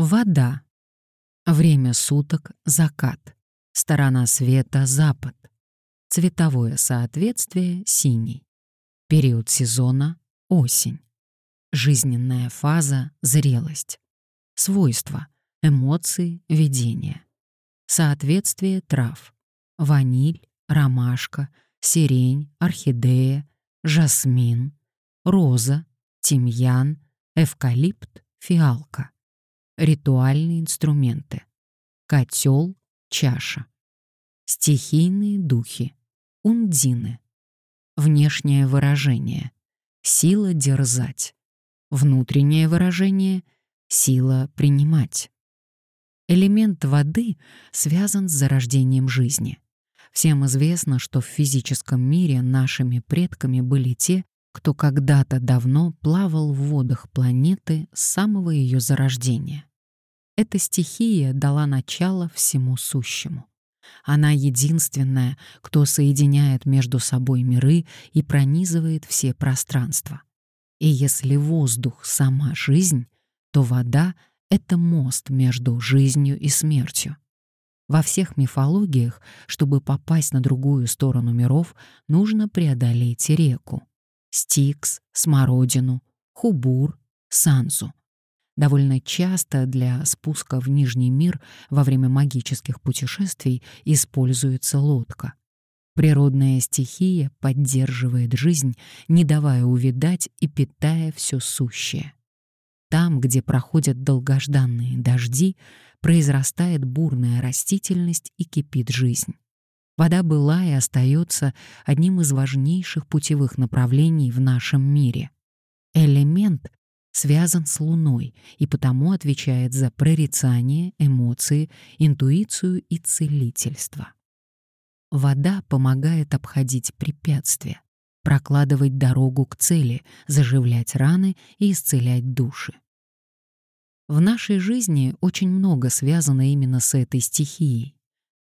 Вода. Время суток — закат. Сторона света — запад. Цветовое соответствие — синий. Период сезона — осень. Жизненная фаза — зрелость. Свойства — эмоции, видения. Соответствие трав. Ваниль, ромашка, сирень, орхидея, жасмин, роза, тимьян, эвкалипт, фиалка. Ритуальные инструменты. Котел, чаша. Стихийные духи. Ундины. Внешнее выражение. Сила дерзать. Внутреннее выражение — сила принимать. Элемент воды связан с зарождением жизни. Всем известно, что в физическом мире нашими предками были те, кто когда-то давно плавал в водах планеты с самого ее зарождения. Эта стихия дала начало всему сущему. Она единственная, кто соединяет между собой миры и пронизывает все пространства. И если воздух — сама жизнь, то вода — это мост между жизнью и смертью. Во всех мифологиях, чтобы попасть на другую сторону миров, нужно преодолеть реку. Стикс, Смородину, Хубур, Санзу. Довольно часто для спуска в Нижний мир во время магических путешествий используется лодка. Природная стихия поддерживает жизнь, не давая увядать и питая все сущее. Там, где проходят долгожданные дожди, произрастает бурная растительность и кипит жизнь. Вода была и остается одним из важнейших путевых направлений в нашем мире. Элемент связан с Луной и потому отвечает за прорицание, эмоции, интуицию и целительство. Вода помогает обходить препятствия, прокладывать дорогу к цели, заживлять раны и исцелять души. В нашей жизни очень много связано именно с этой стихией.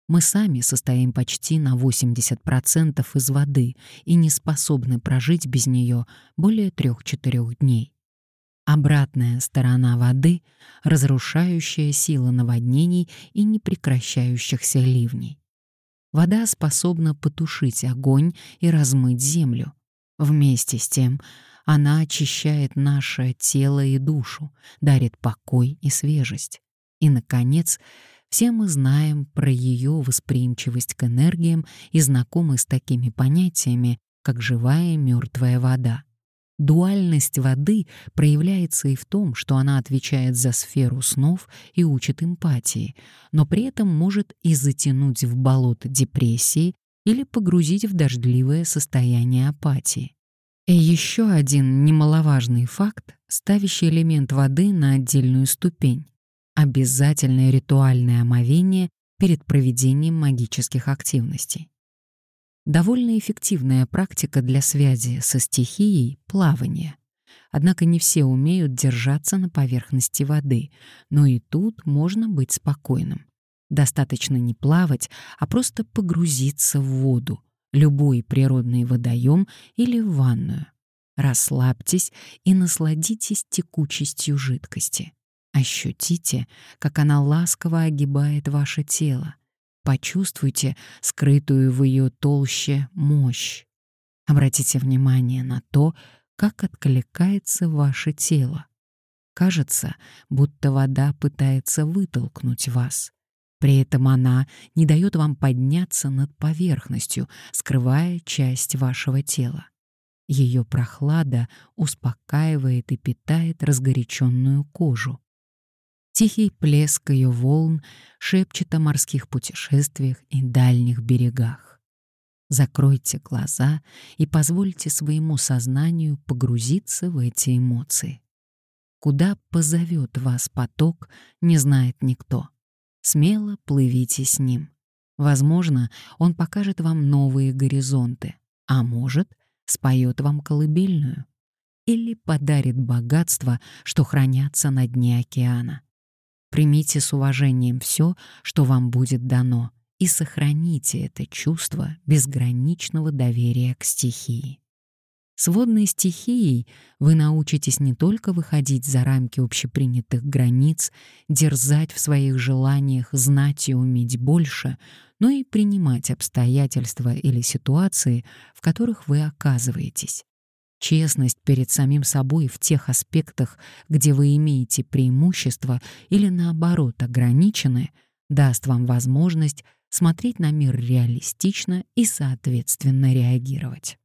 Мы сами состоим почти на 80% из воды и не способны прожить без нее более 3-4 дней. Обратная сторона воды — разрушающая сила наводнений и непрекращающихся ливней. Вода способна потушить огонь и размыть землю. Вместе с тем она очищает наше тело и душу, дарит покой и свежесть. И, наконец, все мы знаем про ее восприимчивость к энергиям и знакомы с такими понятиями, как живая и мертвая вода. Дуальность воды проявляется и в том, что она отвечает за сферу снов и учит эмпатии, но при этом может и затянуть в болото депрессии или погрузить в дождливое состояние апатии. И еще один немаловажный факт, ставящий элемент воды на отдельную ступень — обязательное ритуальное омовение перед проведением магических активностей. Довольно эффективная практика для связи со стихией — плавание. Однако не все умеют держаться на поверхности воды, но и тут можно быть спокойным. Достаточно не плавать, а просто погрузиться в воду — любой природный водоем или в ванную. Расслабьтесь и насладитесь текучестью жидкости. Ощутите, как она ласково огибает ваше тело. Почувствуйте скрытую в ее толще мощь. Обратите внимание на то, как откликается ваше тело. Кажется, будто вода пытается вытолкнуть вас. При этом она не дает вам подняться над поверхностью, скрывая часть вашего тела. Ее прохлада успокаивает и питает разгоряченную кожу. Тихий плеск ее волн шепчет о морских путешествиях и дальних берегах. Закройте глаза и позвольте своему сознанию погрузиться в эти эмоции. Куда позовет вас поток, не знает никто. Смело плывите с ним. Возможно, он покажет вам новые горизонты, а может, споет вам колыбельную или подарит богатство, что хранятся на дне океана. Примите с уважением все, что вам будет дано, и сохраните это чувство безграничного доверия к стихии. С водной стихией вы научитесь не только выходить за рамки общепринятых границ, дерзать в своих желаниях, знать и уметь больше, но и принимать обстоятельства или ситуации, в которых вы оказываетесь. Честность перед самим собой в тех аспектах, где вы имеете преимущество или наоборот ограничены, даст вам возможность смотреть на мир реалистично и соответственно реагировать.